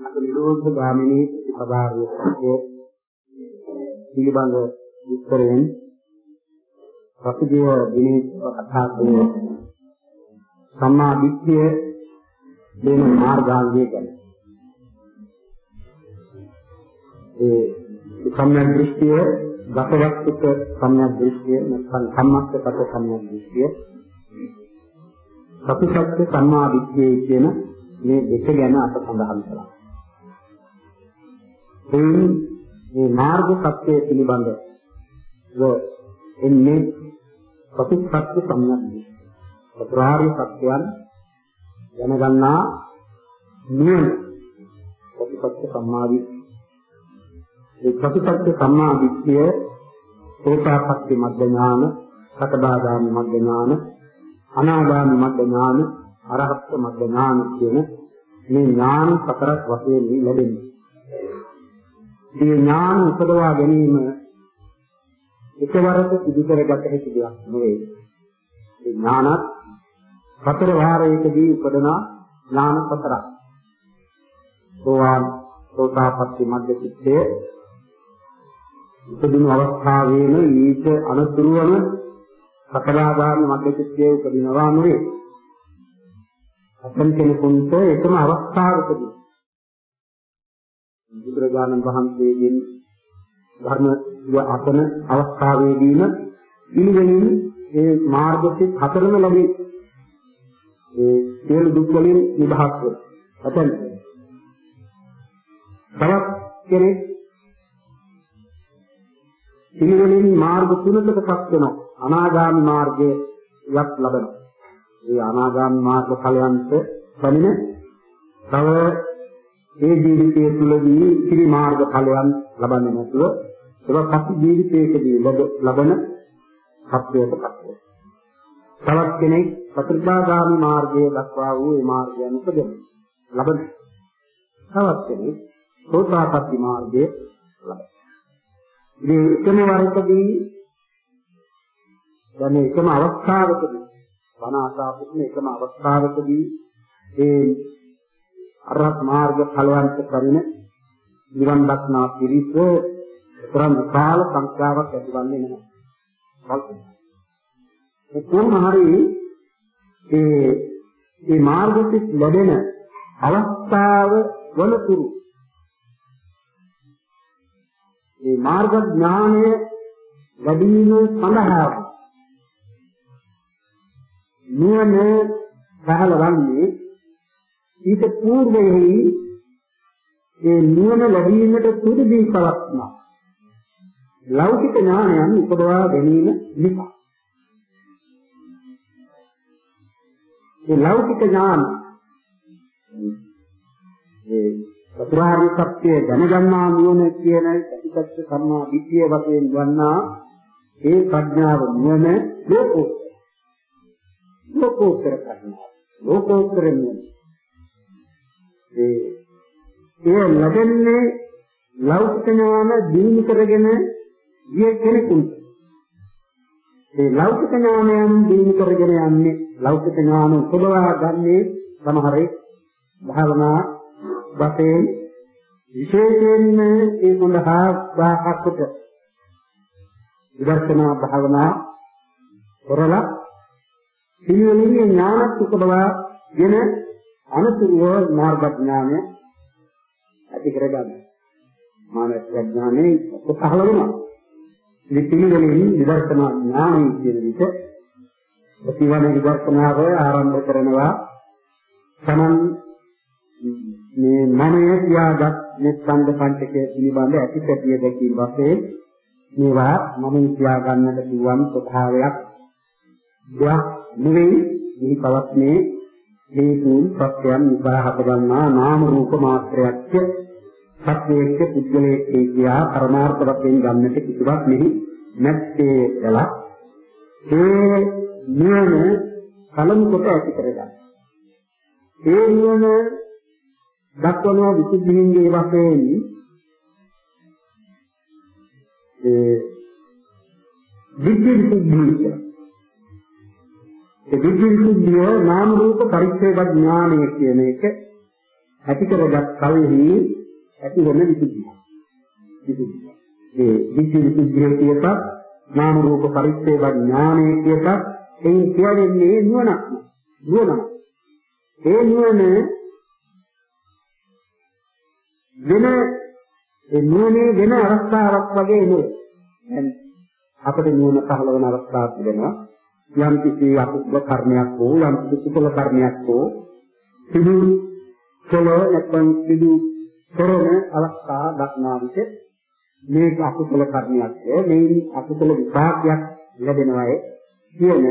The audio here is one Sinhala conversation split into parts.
අද නිරෝධ ගාමිනී ප්‍රතිපදාවේ පිළිබඳ විස්තරයෙන් පසුගිය දිනේ කතා කළේ සම්මා දිට්ඨිය දෙන මාර්ගාංගය ගැන. ඒ සම්‍යක් දෘෂ්ටිය, ගතවස්තුක සම්‍යක් දෘෂ්ටිය, නැත්නම් සම්මස්සගත සම්‍යක් දෘෂ්ටිය, සතිපත්ත සම්මා දිට්ඨිය කියන මේ දෙක ගැන අප සඳහන් කළා. එයින් මේ මාර්ග සත්‍ය පිළිබඳව එන්නේ ප්‍රතිපත්ති සම්යක්දී. චතුරාර්ය සත්‍යයන් දැනගන්නා නුවණ ප්‍රතිපත්ති සම්මාදී. ඒ ප්‍රතිපත්ති සම්මාදිට්ඨිය සෝතාපට්ටි මග්ග ඥාන, සකදාගාමි මග්ග ඥාන, අනාගාමි මග්ග ඥාන, අරහත් මග්ග ඥාන කියන මේ ඥාන සතරක් වශයෙන් ලැබෙන්නේ. මේ ඥාන උපදවා ගැනීම එකවරක සිදු කරගත හැකි දෙයක් නෙවෙයි. මේ ඥානත් හතර වාරයකදී උපදන ඥාන හතරක්. සෝවාන් සෝතාපට්ටි මග්ග චිත්තය උපදින අවස්ථාවේම ඊට අනුතුරුවම සකලාගාමී මග්ග චිත්තය උපදිනවා නෙවෙයි. අතන් කෙනෙකුට එකම අවස්ථාවකදී බුදුරජාණන් වහන්සේගෙන් ධර්ම අතන අවස්ථාවේදීම පිළිවෙලින් ඒ මාර්ගසිත හතරම ලැබේ. ඒ සියලු දුක් වලින් නිදහස් වෙනවා. අතන තවත් කෙනෙක් පිළිවෙලින් මාර්ග තුනකටපත් වෙනවා. අනාගාමි මාර්ගයේ යක් ලබනවා. ඒ අනාගාමි මාර්ග ඵලයන්ට පැමිණ තව ඒ ජීවිතය තුළදී ඉතිරි මාර්ග ඵලයන් ලබන්නේ නැතුව ඒක පසු ජීවිතයකදී ලබන සත්‍යයකපත් වෙනවා. තවත් කෙනෙක් ප්‍රතිපාදාමි මාර්ගයේ දක්වා වූ ඒ මාර්ගයන් උපදින ලබන. තවත් කෙනෙක් සෝතාපට්ටි මාර්ගයේ ලබන. ඉතින් එකම වරකදී දැන් එකම අවස්ථාවකදී වන ආසාපුන එකම අවස්ථාවකදී ඒ අරහත් මාර්ග ඵලයන්ට පරිණ නිවන් දක්නා පිරිස තරම් විශාල සංඛ්‍යාවක් ඇතිවන්නේ නැහැ. ඒ කොහොම හරි ඒ මේ මාර්ගසිත ලැබෙන අවස්ථාව වලතුරු මේ මාර්ග ඥානය ලැබීම සඳහා නුවණ පහළවන්නේ ඊට పూర్වයේ ඒ නුවණ ලැබීමට සුදුදී පවත්නා ලෞකික ඥානයන් උපදවා ගැනීම නිසා ඒ ලෞකික ඥාන ඒ චතුරාර්ය සත්‍ය දැනගන්නා නුවණ කියන ප්‍රතිපත්ති සම්මා විද්‍ය වශයෙන් වන්නා ඒ ප්‍රඥාව නුවණ ලෝකෝත්තර ලෝකෝත්තර ප්‍රඥාව ලෝකෝත්තර නුවණ ඒ ඒ ලැබෙන්නේ ලෞකික ඥාන දිනු කරගෙන ගිය කෙනෙකුට. ඒ ලෞකික ඥානයන් දිනු කරගෙන යන්නේ ලෞකික ඥාන උපදවා ගන්නේ සමහරේ භාවනා වශයෙන්. විශේෂයෙන්ම ඒ සඳහා වාහකට විදර්ශනා භාවනා කරලා පිළිවෙලින් ඥානත් උපදවා ගෙන අනුතුරුව මාර්ග ඥානය ඇති කරගන්න. මානව ඥානෙ පහළ වෙනවා. මේ පිළිවෙලින් විදර්ශනා ඥානය කියන විට ප්‍රතිවන විදර්ශනාව ආරම්භ කරනවා තමන් මේ මනය තියාගත් නිස්සන්ද පංචකය පිළිබඳ ඇතිපැතිය දැකීම වශයෙන් මේවා මම තියා ගන්නට පුළුවන් ස්වභාවයක් දෙයක් නෙවෙයි. මේ පවත්නේ හේතුන් සත්‍යයන් නිසා හටගන්නා නාම රූප මාත්‍රයක්ය සත්‍යයේක පුද්ගලයේ කියා පරමාර්ථ වශයෙන් ගන්නට කිසිවක් මෙහි නැත්තේ කියලා. ඒ නියම කලමු කොට ඇති කරගන්න. ඒ නියම දක්වන විසුද්ධියේ වශයෙන් ඒ විද්‍ය විසුද්ධිය ඒ විද්‍ය විසුද්ධිය නාම රූප පරිච්ඡේද ඥානය කියන එක ඇති කරගත් කලෙහි ඇති වෙන විසුද්ධිය. විසුද්ධිය. ඒ විසුද්ධිය කියපත් නාම රූප පරිච්ඡේද ඥානයේ කියපත් ඒ කියන්නේ නුවණ. නුවණ. ඒ නුවණ වෙන ඒ නුවණේ වෙන අවස්ථාවක් වගේ නෙවෙයි. දැන් අපිට නුවණ පහළ වෙන අවස්ථාවක් තිබෙනවා. යම් කිසි අකුසල කර්මයක් හෝ යම් කිසි කුසල කර්මයක් හෝ සිදු කළ නැත්නම් සිදු කරන අවස්ථා දක්නා විට මේක අකුසල කර්මයක් මේ අකුසල විපාකයක් ලැබෙනවායි කියන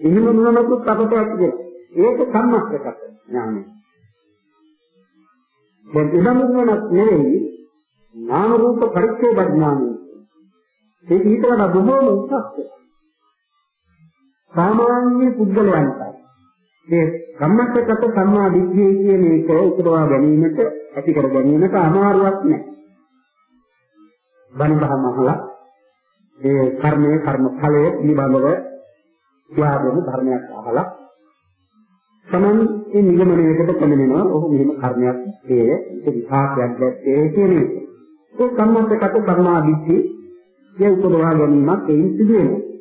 එහෙම නුවණකුත් අපට ඇති ඒක සම්මස්තක ඥානය. දැන් ඉදම් නුවණක් නෙවෙයි නාම රූප පරිච්ඡේද ඥානය. ඒක ඊට වඩා බොහෝම උසස්. සාමාන්‍ය පුද්ගලයන්ට මේ සම්මතගත සම්මා දිට්ඨිය කියන එක උපදවා ගැනීමට ඇති කර ගැනීමට අමාරුවක් නැහැ. බණබහම අහලා ඒ කර්මයේ කර්ම ඵලයේ පිළිබඳව ත්‍යාගන ධර්මයක් අහලා තමන් මේ නිගමනයකට පැමිණෙනවා ඔහු මෙහෙම කර්මයක් ඒ ඒක විපාකයක් දැක්කේ කියන එක. ඒ සම්මතගත සම්මා දිට්ඨිය ඒ උපදවා ගැනීමක් එයින් සිදු වෙනවා.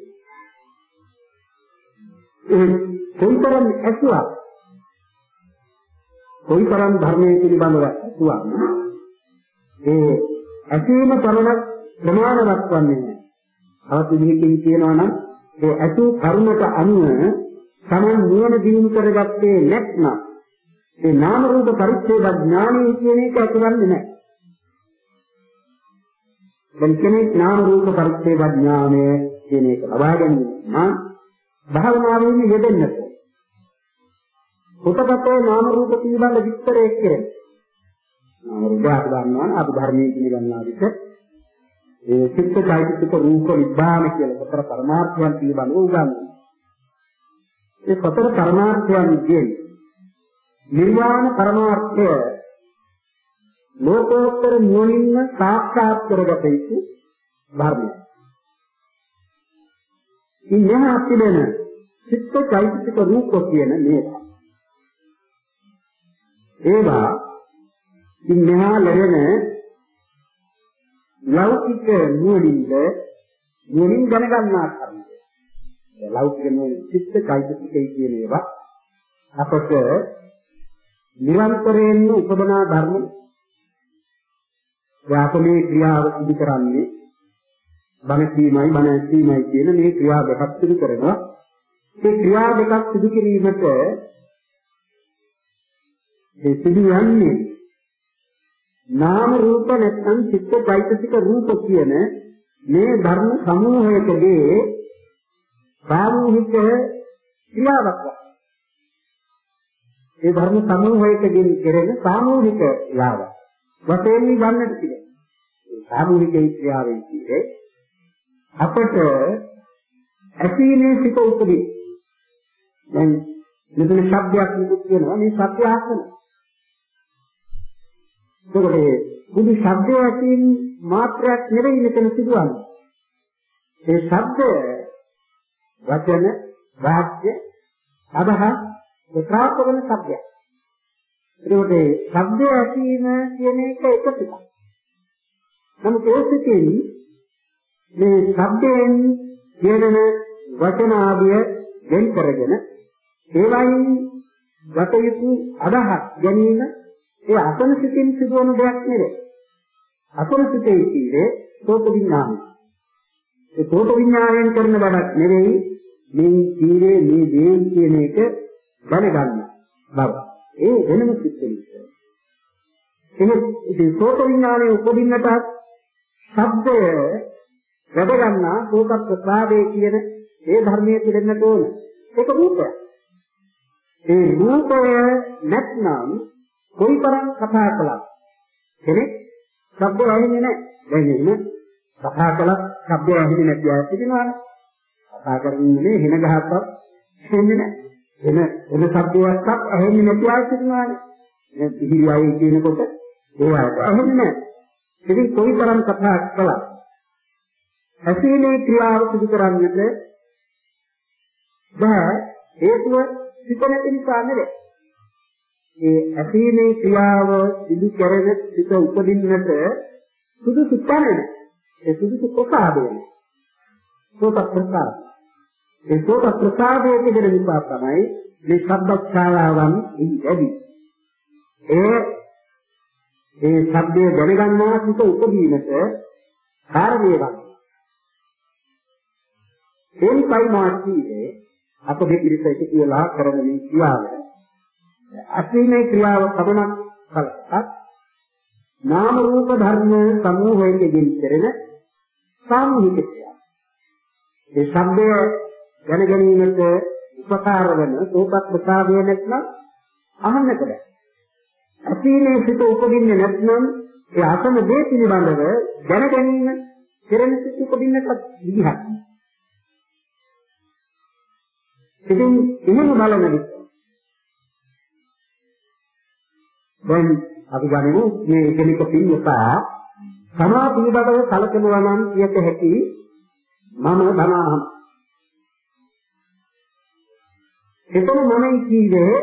ඒ කොයිතරම් ඇසුවා කොයිතරම් ධර්මයේ පිළිබඳව ඇසුවා ඒ ඇසීම පමණක් ප්‍රමාණවත් වන්නේ නැහැ. තවත් විදිහකින් කියනවා නම් ඒ ඇසු කර්මක අනුව තමන් නුවණ දිනු කරගත්තේ නැත්නම් ඒ නාම රූප පරිච්ඡේද ඥානය කියන එක ඇතිවන්නේ නැහැ. දැන් කෙනෙක් නාම රූප පරිච්ඡේද ඥානය කියන එක ලබා ගැනීම නම් භාවනාවෙන් යෙදෙන්නට පොතපතේ නාම රූප පිළිබඳ විස්තරය කෙරේ. නාම රූප අපි දන්නවා අපි ධර්මයේ පිළිගන්නා විට ඒ චිත්ත චෛතසික රූප විභාන කියලා සතර පරමාර්ථයන් පිළිබඳව උගන්වනවා. ඒ සතර පරමාර්ථයන් කියන්නේ නිර්වාණ පරමාර්ථය ලෝකෝත්තර නුවණින්ම සාක්ෂාත් කරගත යුතු ධර්මයක්. ඉන්න අපිටන චිත්ත චෛතසික රූප කියන මේවා ඒවා ඉන්නවා ලැබෙන ලෞකික නුවණින්ද නුවණින් දැනගන්නා කර්මය. ලෞකික නුවණ චිත්ත චෛතසිකයි කියන ඒවා අපට නිරන්තරයෙන්ම උපදනා ධර්ම යාපමේ ක්‍රියාව සිදු කරන්නේ බණ කීමයි බණ ඇසීමයි කියන මේ ක්‍රියා දෙකක් සිදු කරනවා. මේ ක්‍රියා දෙකක් සිදු කිරීමට ඒ සිදු යන්නේ නාම රූප නැත්නම් චිත්ත චෛතසික රූප කියන මේ ධර්ම සමූහයකදී සාමූහික ක්‍රියාවක් ඒ ධර්ම සමූහයකදී කෙරෙන සාමූහික ක්‍රියාවක් වශයෙන් ගන්නට පිළිගන්න. ඒ සාමූහික ක්‍රියාවෙන් කියන්නේ අපට ඇසීමේ සිත උපදී. දැන් මෙතන ශබ්දයක් නිකුත් වෙනවා මේ ශබ්දය අහනවා. එතකොට බුදු ශබ්දය ඇතින් මාත්‍රයක් නෙවෙයි මෙතන සිදුවන්නේ. ඒ ශබ්දය වචන වාක්‍ය අදහස් ප්‍රකාශ කරන ශබ්දයක්. ඒකට ශබ්දය ඇසීම කියන එක එක පිටක්. නමුත් ඒ සිටින් මේ ශබ්දයෙන් කියන වචන ආදිය වෙන් කරගෙන ඒවයින් ගත යුතු අදහස් ගැනීම ඒ අසන සිතින් සිදුවන දෙයක් නෙවෙයි. අසන සිතේ කියන්නේ සෝත විඥානය. ඒ සෝත විඥාණයෙන් කරන වැඩක් නෙවෙයි මේ ජීවේ මේ දේ කියන එක දැනගන්න බව. ඒ වෙනම සිත්ෙක. එහෙනම් ඉතින් සෝත විඥානයේ උපදින්නට ශබ්දය වැඩ ගන්නා සෝත ප්‍රසාදේ කියන ඒ ධර්මයේ පිළිෙන්නට ඕන. ඒක රූපයක්. ඒ රූපය නැත්නම් කොයිතරම් කතා කළත් කෙනෙක් ශබ්ද ඇහෙන්නේ නැහැ. දැන් එහෙම කතා කළත් ශබ්ද ඇහෙන්නේ නැති අය සිටිනවානේ. කතා කරන්නේ හින ගහක්වත් ඇහෙන්නේ නැහැ. එන එන ශබ්දයක්වත් ඇහෙන්නේ නැති අය සිටිනවානේ. මේ පිළියයි කියනකොට ඒ අයට ඇහෙන්නේ නැහැ. ඉතින් කොයිතරම් කතා කළත් ඇසීමේ ක්‍රියාව සිදු කරන්නට බෑ හේතුව සිත නැති නිසා නෙවෙයි. ඒ ඇසීමේ ක්‍රියාව සිදු කරන සිත උපදින්නට සුදුසු තැන ඒ සුදුසු ප්‍රසාදය සෝත ප්‍රසාද. ඒ සෝත ප්‍රසාදයේ තිබෙන නිසා තමයි මේ ශබ්දච්ඡායාවන් ඉඳි ඒ ඒ ශබ්දය දැනගන්නා සිත උපදීනට කාරණේ වක් එනිසයි මාර්ගයේ අප දෙපිරිසට කියලා කරන මේ ක්‍රියාව අසීමේ ක්‍රියාව පදනක් කලක් නාම රූප ධර්ම සමූහයෙන් කෙරෙන සාමූහික ක්‍රියාව. ඒ ශබ්දය දැන ගැනීමට උපකාර වන සෝපත් ප්‍රසාදය නැත්නම් අහන්නට බෑ. අසීමේ සිත උපදින්නේ නැත්නම් ඒ අසම දේ පිළිබඳව දැන ගැනීම කෙරෙන සිත උපදින්නට විදිහක්. ඉතින් එහෙම බලන විට දැන් අපි ගනිමු මේ එකිනෙක පින්වතා සමා පිළිබඳව කලකනවා නම් කියත හැකි මම ධනාහම්. එතන මම කීවේ?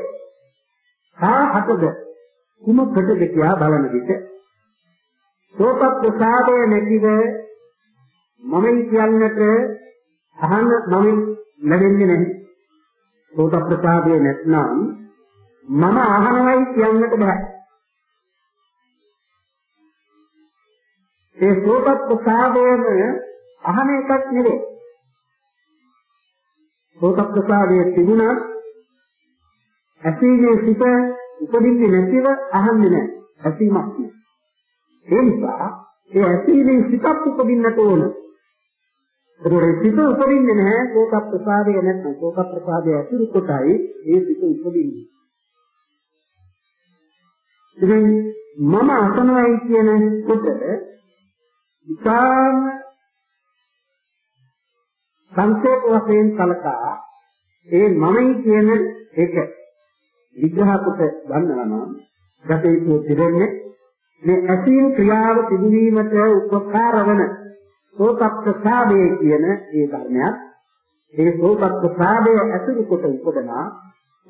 කාහතද කුමකටද කියා බලන විට. සෝත ප්‍රසාදය නැතිව මම කියන්නට අහන්න මම ලැබෙන්නේ නැහැ. සෝත ප්‍රසාදය නැත්නම් මම අහනවයි කියන්නට බෑ. ඒ සෝත ප්‍රසාදයම අහන එකක් නෙවෙයි. සෝත ප්‍රසාදයේ තිබුණා ඇසීමේ සිට උපදින්නේ නැතිව අහන්නේ නැහැ. ඇසීමක් නෑ. ඒ නිසා ඒ ඇසීමේ සිතක් උපදින්නට ඕන. ඒකෝරේ සිත උපදින්නේ නැහැ සෝත ප්‍රසාදය නැත්නම් සෝත ප්‍රසාදය ඇතුළු කොටයි ඒ සිත උපදින්නේ. ඉතින් මම අසනවයි කියන කොට ඉතාම සංකේත වශයෙන් කලකා ඒ මමයි කියන එක විග්‍රහ කොට ගන්නවා නම් ගතේතු පිරෙන්නේ මේ ඇසීම් ක්‍රියාව සිදුවීමට උපකාර වන සෝතප්පසාදේ කියන ඒ ධර්මයක් ඒ සෝතප්පසාදය ඇතුළු කොට උපදනා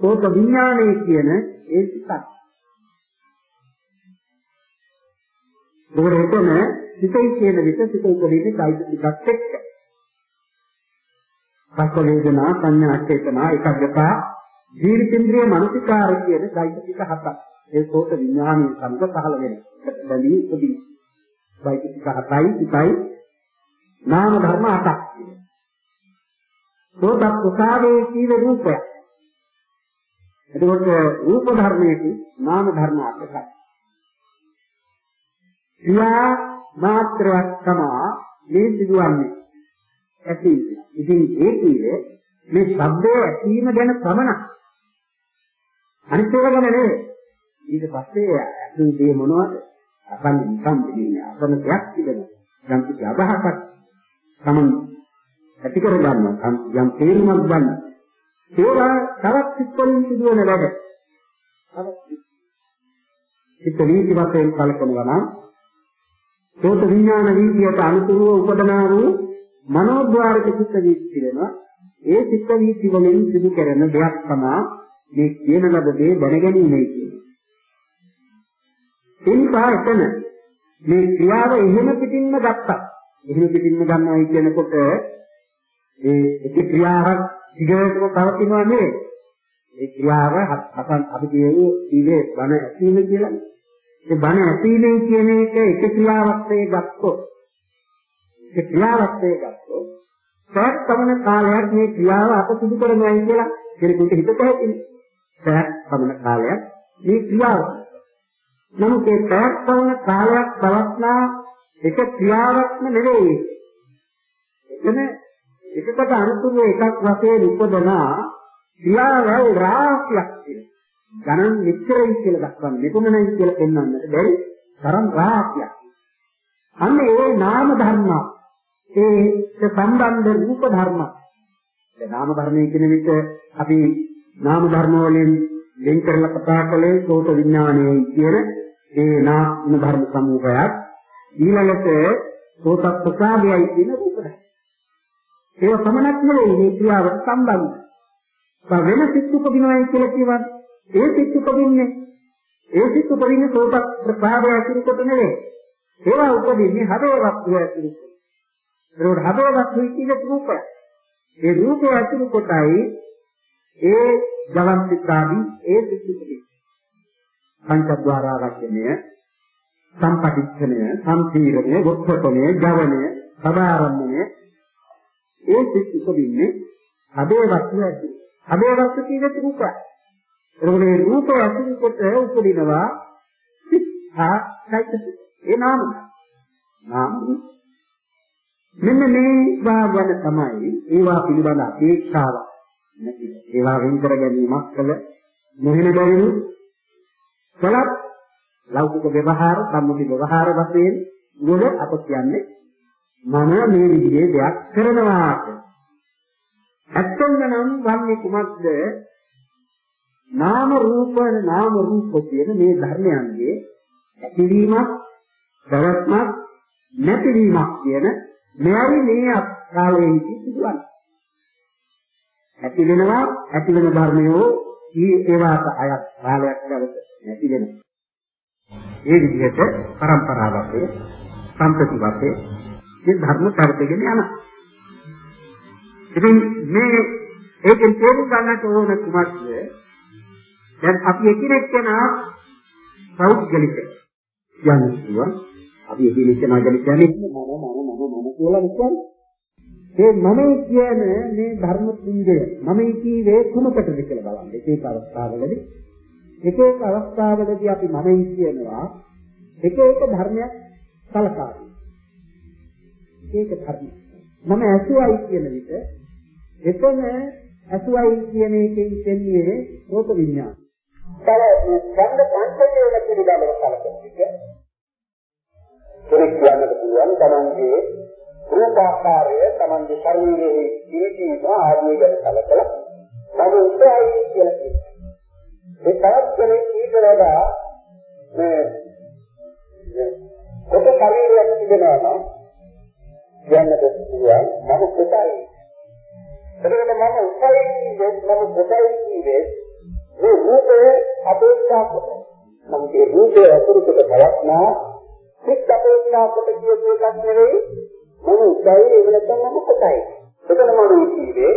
සෝත විඥානයේ කියන ඒ සිතක්. ඒකෙතන සිතේ කියන විට සිත උපදින්නේ කායිකයක් එක්ක. පස්ස වේදනා සංඥා චේතනා එකග්ගතා ජීවිතේන්ද්‍රිය මනසිකාර කියන කායික හතක්. ඒ සෝත විඥානයේ සමග පහළ වෙන. බැඳී උපදින. කායික හතයි, 3යි නාම ධර්ම හතක්. සෝත ප්‍රසාදේ කීව රූපය. එතකොට රූප ධර්මයේ නාම ධර්ම අටකයි. ක්‍රියා මාත්‍රයක් තමා මේ සිදුවන්නේ ඇති. ඉතින් ඒ කියන්නේ මේ ශබ්දය ඇසීම ගැන පමණක්. අනිත් ඒවා ගැන නෙවෙයි. ඊට පස්සේ අසුන් දේ මොනවද? අසන් නිකම් දෙන්නේ අසන දෙයක් තිබෙනවා. යම් කිසි අදහසක් තමන් ඇති කර ගන්නවා. යම් තේරුමක් ගන්න. ඒවා තවත් සිත්වලින් සිදුවන වැඩ. තවත් සිත් වීති වශයෙන් කල්පනවා නම් සෝත විඥාන වීතියට අනුකූලව උපදනා වූ මනෝද්වාරක චිත්ත වීති වෙනවා. ඒ චිත්ත වීති වලින් සිදු කරන දෙයක් තමයි මේ කියන ලද දේ දැනගැනීමයි කියන්නේ. එනිසා එතන මේ ක්‍රියාව එහෙම පිටින්ම ගත්තා. එහෙම පිටින්ම ගන්නවයි කියනකොට ඒ එක ක්‍රියාවක් දිගටම පවතිනවා නෙවෙයි. ඒ ක්‍රියාව හතන් අපි කියුවේ ඉවේ බණ ඇසීම කියලා. ඒ බණ ඇසීමෙන් කියන එක එක ක්‍රියාවක් වේ ගත්තොත් ඒ ක්‍රියාවක් වේ ගත්තොත් සෑත් පමණ කාලයක් මේ ක්‍රියාව අප සිදු කරනවායි කියලා කෙනෙකුට හිතට හැකිනේ. සෑත් පමණ කාලයක් මේ ක්‍රියාව. නමුත් ඒ සෑත් පමණ කාලයක් පවත්නා එක ක්‍රියාවක්ම නෙවෙයි. එතන එකකට අනුතුරු එකක් වශයෙන් උපදනා ක්‍රියාවල් රාශියක් තියෙනවා. ගණන් මෙච්චරයි කියලා දක්වන්නේ මෙතුමනයි කියලා පෙන්වන්නට බැරි තරම් රාශියක්. අන්න ඒ නාම ධර්ම ඒ සම්බන්ධ රූප ධර්ම. ඒ නාම ධර්මයේ කියන විට අපි නාම ධර්ම වලින් වෙන් කරලා කතා කළේ සෝත විඥානයේ කියන ඒ නාම ධර්ම සමූහයක් ඊළඟට සෝත ප්‍රසාදයයි කියන රූප ධර්ම. ඒක පමණක් නෙවෙයි මේ ක්‍රියාවට සම්බන්ධ. වෙන සිත් උපදිනවයි කියලා කියවන්නේ ඒ සිත් උපදින්නේ ඒ සිත් උපදින්නේ සෝත ප්‍රසාදය ඇතුළු කොට නෙවෙයි. ඒවා උපදින්නේ හදේ වස්තුව ඇතුළු කොට. ඒකට හදේ වස්තුව කියන්නේ රූපය. ඒ රූපය ඇතුළු කොටයි ඒ ජවන් සිතාදී ඒ සිත් උපදින්නේ. පංචද්වාරාවචනය සම්පටිච්ඡනය සම්පීරණය වොක්ඛතනය ජවනය සදාරම්මණය ඒ සිත් උපදින්නේ හදේ වස්තුව ඇතුළු. හදේ වස්තුව කියන්නේ රූපය. එතකොට මේ රූපය ඇතුළු කොට උපදිනවා සිතා චෛතසික. ඒ නාම. නාම මෙන්න මේ වාගන තමයි ඒවා පිළිබඳ අපේක්ෂාවක් නැති. ඒවා වෙන් කර ගැනීමක් කළ මොහින බැවිනු කලත් ලෞකික ව්‍යවහාර සම්මුති ව්‍යවහාර වශයෙන් වල අප කියන්නේ මම මේ විදිහේ දෙයක් කරනවා කියලා. ඇත්තම නම් වන්නේ කුමක්ද? නාම රූප නාම රූප කියන මේ ධර්මයන්ගේ ඇතිවීමක් ප්‍රවත්මක් නැතිවීමක් කියන මෙයයි මේ කාලයේ සිදුවන්නේ. ඇති වෙනවා ඇති වෙන ධර්මයෝ ඒවාට අයත් කාලයක් ගත නැති වෙනවා. ඒ විදිහට પરම්පරාවකේ සම්පති වශයෙන් මේ ධර්ම පරිදගෙන යනවා. ඉතින් මේ ඒකෙන් තේරුම් ගන්නට ඕන කුමක්ද? දැන් අපි එකිනෙක කෙනා පෞද්ගලික කියන්නේ කිව්වා. අපි එකිනෙක කෙනා ගැන කියන්නේ මම මම මම මම කියලා කියන්නේ. ඒ මම කියන මේ ධර්ම පුංජය මම කීවේ කුමකටද කියලා බලන්න. එක එක අවස්ථාවලදී එක එක අවස්ථාවලදී අපි මම කියනවා එක එක ධර්මයක් සලකා. ඒක ධර්ම. මම ඇසුවයි කියන විට එතන ඇසුවයි කියන එකෙන් කියන්නේ රූප විඥාන. තව මේ ඡන්ද පංචකේල පිළිබඳව කලකිරීම. කෙනෙක් කියන්නට පුළුවන් තමන්ගේ රූපාකාරය තමන්ගේ ශරීරයේ ජීවිත ආදී ගැන කලකලා මම උසයි කියලා කියනවා. ඒ තවත් කෙනෙක් ඊට වඩා මේ කොට ශරීරයක් තිබෙනවා නම් කියන්නට පුළුවන් මම කොටයි. එතකොට මම උසයි කියන්නේ මම කොටයි කියන්නේ මේ රූපේ අපේක්ෂා කොට. මම මේ රූපේ අතුරු කොට බලක්නා සිත් අපේක්ෂා කොට කියපු එකක් නෙවෙයි මම උසයි ඒක නැත්නම් මම කොටයි. එතන මම කියන්නේ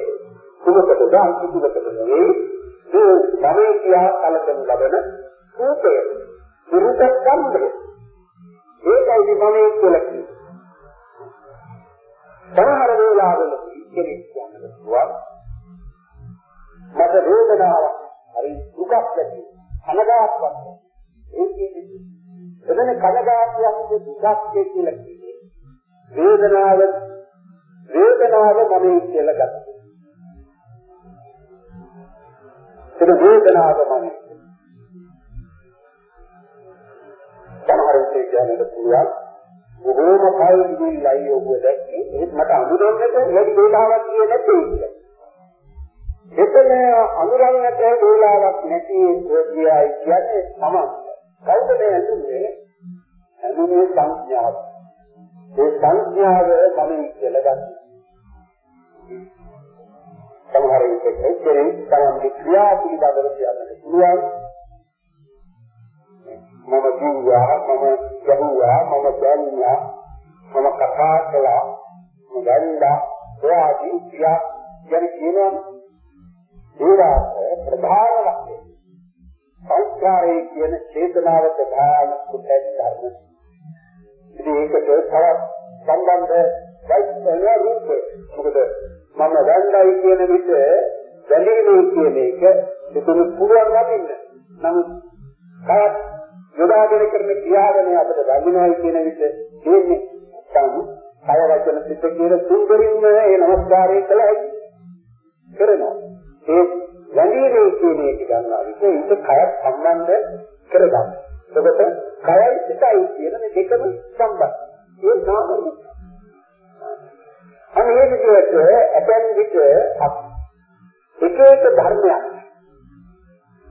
කුමකටද අන්තිමකට නෙවෙයි මේ භවයේ කියා කලකන ලබන රූපය. විරුද්ධ සම්බන්ධය. ඒකයි මම කියලා කියන්නේ. සමහර වෙලාවලදී කෙනෙක් කියන්න පුළුවන් මට වේදනාවක් හරි දුකක් ඇති අනගාවක් ඒකේ එතන කනගාටුවක් දුකක් කියලා කියන්නේ වේදනාව වේදනාව මම කියලා ගත්තා ඒක වේදනාව මම සමහර විට කියන්නට පුළුවන් බොහෝම කල් ගිහිල්ලායි ඔබ දැක්කේ ඒත් මට අඳුරන්නට වැඩි වේලාවක් ගියේ නැtei කියලා. එතන අඳුරන්නට වේලාවක් නැති කියයි කියන්නේ තමයි. කවුද මේ ඇඳුනේ? ඇඳුනේ සංඥාව. ඒ සංඥාව මම කියලා ගන්නවා. සමහර විට එක්කෙනෙක් තමන්ගේ ක්‍රියා පිළිබඳව කියන්නට පුළුවන්. මම කිව්වා මම ගැහුවා මම දැන්නා මම කතා කළා මම දැන්නා ඔයාදී ක්‍රියා යන කියනවා ඒවාට ප්‍රධාන වශයෙන් සංස්කාරයේ කියන චේතනාව ප්‍රධාන කුට්ටක් ධර්ම. ඉතින් ඒකට තවත් සම්බන්ධ වෛද්‍ය රූප මොකද මම දැන්දයි කියන විට දැලීමේ කියන එක එතන පුළුවන් වදින්න. නමුත් කාත් යොදාගෙන කරන ක්‍රියාවලිය අපිට දඟිනවයි කියන විට දෙන්නේ තම කය වචන සිත කියන තුන්දරින්ම ඒ නමස්කාරය කළයි කරනවා. ඒ දැලීමේ කියන එක ගන්නවා විට ඒක කය සම්බන්ධ කරගන්න. එතකොට කයයි සිතයි කියන මේ දෙකම සම්බන්ධ. ඒ නාමයි අනේ විදිහට ඇතැම් විට එක එක ධර්මයක්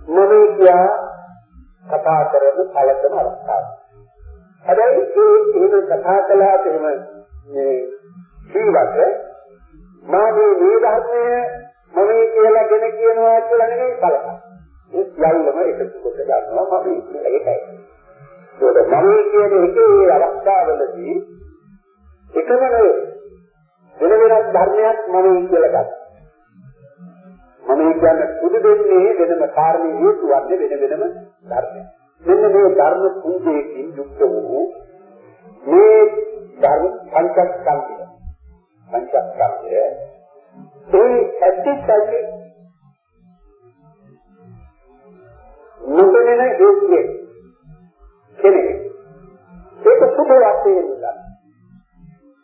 මම කියා කතා කරන කලකන අවස්ථාව. හැබැයි ඒ එහෙම කතා කළාට එහෙම මේ ජීවිත මා මේ මේ ධර්මය මම කියලා ගෙන කියනවා කියලා නෙමෙයි බලන්න. ඒ සියල්ලම එකතු කොට ගන්නවා මම ඒකයි. ඒකට මම කියන එකේ අවස්ථාවලදී එකම නෙවෙයි වෙන වෙනත් ධර්මයක් මම කියලා ගන්නවා. මම කියන්නේ පුදු දෙන්නේ වෙනම කාරණේ හේතු වන්නේ වෙන වෙනම ධර්මයක්. මෙන්න මේ ධර්ම පූජේකින් යුක්ත වූ මේ ධර්ම පංචස්කන්ධය පංචස්කන්ධය ඒ ඇත්තටම නොදෙනෙන හේතුවේ කෙනෙක් ඒක සුභ වශයෙන් ගන්න.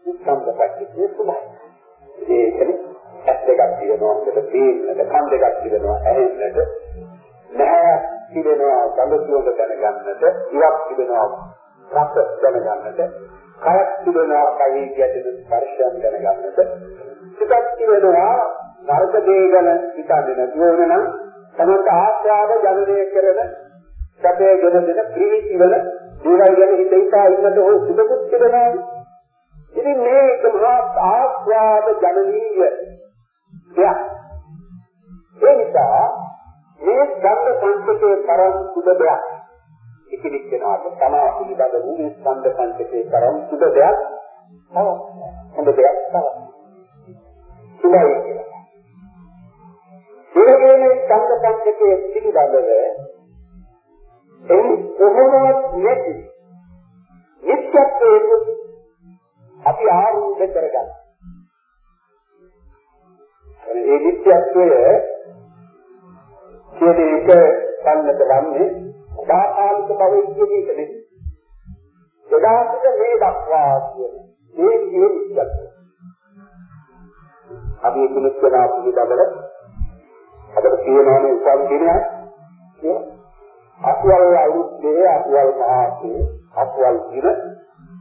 සම්පතක්කේ සුභයි. ඒ කියන්නේ ඇස් දෙකක් තියෙනවා අපිට පේන්නට, කන් දෙකක් තියෙනවා ඇහෙන්නට, නැහැ තිබෙනවා ගඳ සුවඳ දැනගන්නට, ඉවක් තිබෙනවා රස දැනගන්නට, කයක් තිබෙනවා කයෙහි ගැටෙන ස්පර්ශයන් දැනගන්නට, සිතක් තිබෙනවා නරක දේ ගැන හිතන්නේ නැතුව වෙනනම් තමන්ට ආශාව ජනනය කරන සැපේ ගෙන දෙන ප්‍රීති වල දේවල් ගැන හිත හිතා ඉන්නට ඕ සුදුසුත් තිබෙනවා. ඉතින් මේක මහා ආස්වාද ජනනීය දෙයක්. ඒ නිසා මේ ස්කන්ධ පංචකයේ තරම් සුබ දෙයක් ඉතිරි වෙනවා තමා පිළිබඳ වූ මේ ස්කන්ධ පංචකයේ තරම් සුබ දෙයක් තව හොඳ දෙයක් තව සුබයි කියලා. ඒ කියන්නේ ස්කන්ධ පංචකයේ පිළිබඳව එහි කොහොමවත් නැති නිත්‍යත්වයේ අපි ආරූඪ කරගන්න. ඒ නිත්‍යත්වය කියන එක ගන්නට වන්නේ සාකාලික භවයේ කියන එක නෙවෙයි. එදාට මේ දක්වා කියන මේ කියන නිත්‍යත්වය. අපි කුණුත් වෙනා පිළිබඳව අපිට කියනවානේ උසම් දිනයක් අසුවල් අවුරුද්දේ අසුවල් මාසේ අසුවල් දින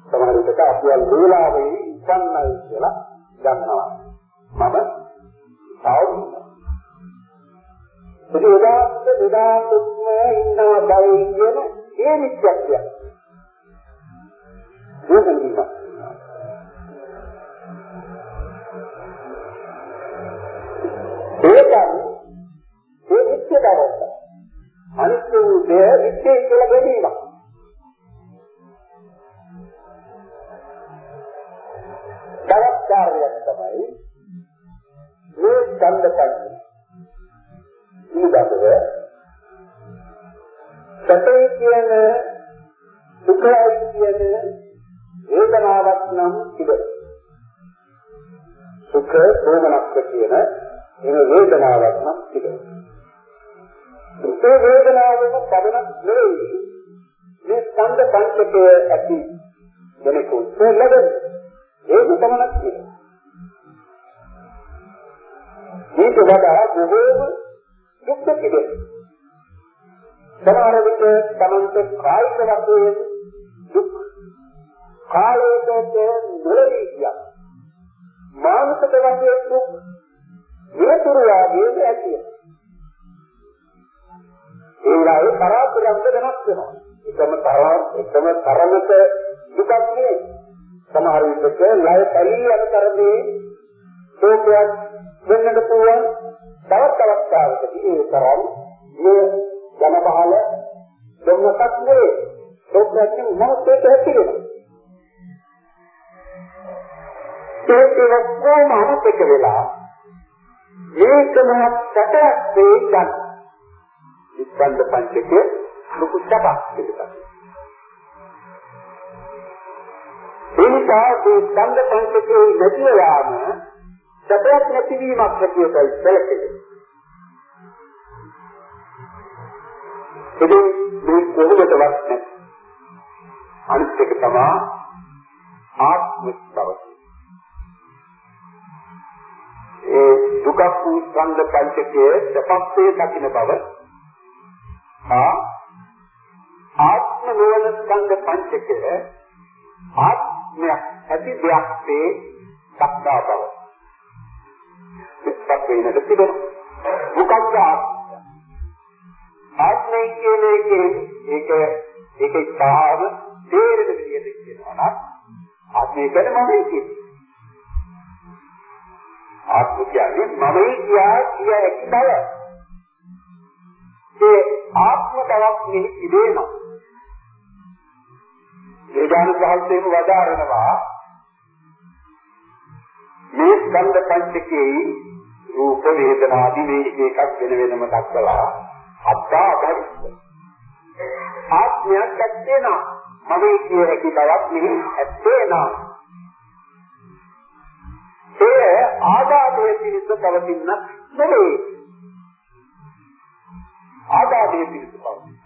සමහර විට අසුවල් වේලාවේ ඉස්සන්නයි කියලා ගන්නවා. මම සාවුන. ඒ උදාත්ත විදාතුත්ම ඉන්නවා බයි කියන ඒ නිත්‍යත්වය. දුකනින්ම. ඒකයි ඒ නිත්‍ය බවට අනිත්‍ය වූ දෙය නිත්‍ය කියලා ගැනීමක්. තවත් කාර්යයක් තමයි මේ ඡන්දපන්න. ඊබඳව සතේ කියන සුඛයි කියන වේදනාවක් නම් තිබෙන සුඛ දෝමනක්ක කියන එන වේදනාවක් නම් තිබෙන ඒ වේදනාවම පදනක් නෙවෙයි. මේ ස්කන්ධ පංචකය ඇති දෙනෙකුට ලැබෙන ඒක තමනක් තියෙනවා මේක වඩා බොහෝම දුක් පිළිදෙන. සමහර විට තමන්ට කායික වශයෙන් දුක් කාලයකට නොලී ගියා. මානසික වශයෙන් දුක් නිරතුරු වාගේ ඇතිය. ඒ විලාවේ පරාපරම්ද වෙනස් වෙනවා. එකම තරම එකම තරමක දුකක් නෙවෙයි. සමහර විටක ලය පැලී යන තරමේ ශෝකයක් වෙන්නට පුළුවන්. තවත් අවස්ථාවකදී ඒ තරම් මේ ජන බහල දෙන්නක් නෙවෙයි ශෝකයෙන් මොහොතේ හැතිරෙනවා ඒක ඔක්කොම අමතක වෙලා මේකම සැපයක් දෙන්න ඉස්බන්ද පංචකයේ ලොකු සැපක් පිළිබඳ ඒ නිසා මේ ස්කන්ධ පංචකයේ නැතිව යාම සැපයක් නැතිවීමක් හැටියටයි සැලකෙන්නේ. ඉතින් මේ කොහොමදවත් නැහැ. අනිත් එක තමයි ආත්මික බව. ඒ දුක වූ ස්කන්ධ පංචකයේ සපස්සේ දකින්න බව ආ ආත්ම නොවන ස්කන්ධ පංචකය ආත්මයක් ඇති දෙයක් තේ දක්වා බව. එක්සත් වෙනද තිබෙනවා. මොකක්ද ආත්මය කියන එකේ ඒක ඒක ඉතාම තේරෙන විදිහට කියනවා නම් ආත්මය කියන්නේ මමයි කියන්නේ. ආත්ම කියන්නේ මමයි කියා කිය හැකි බව. ඒ ආත්ම බවක් මෙහි තිබෙනවා. වේදාන සාහිත්‍යයෙන් වදාරනවා. මේ ස්කන්ධ පංචකයේ රූප වේදනාදී මේ එකක් වෙන වෙනම දක්වලා අත්තා අධරිස්ස ආත්මයක් ඇත්තේ නා මගේ කිය හැකි බවක් මෙහි ඇත්තේ නා ඒ ආදාදයේ පිණිස පවතින නෙවේ. ආදාදයේ පිණිස පවතින.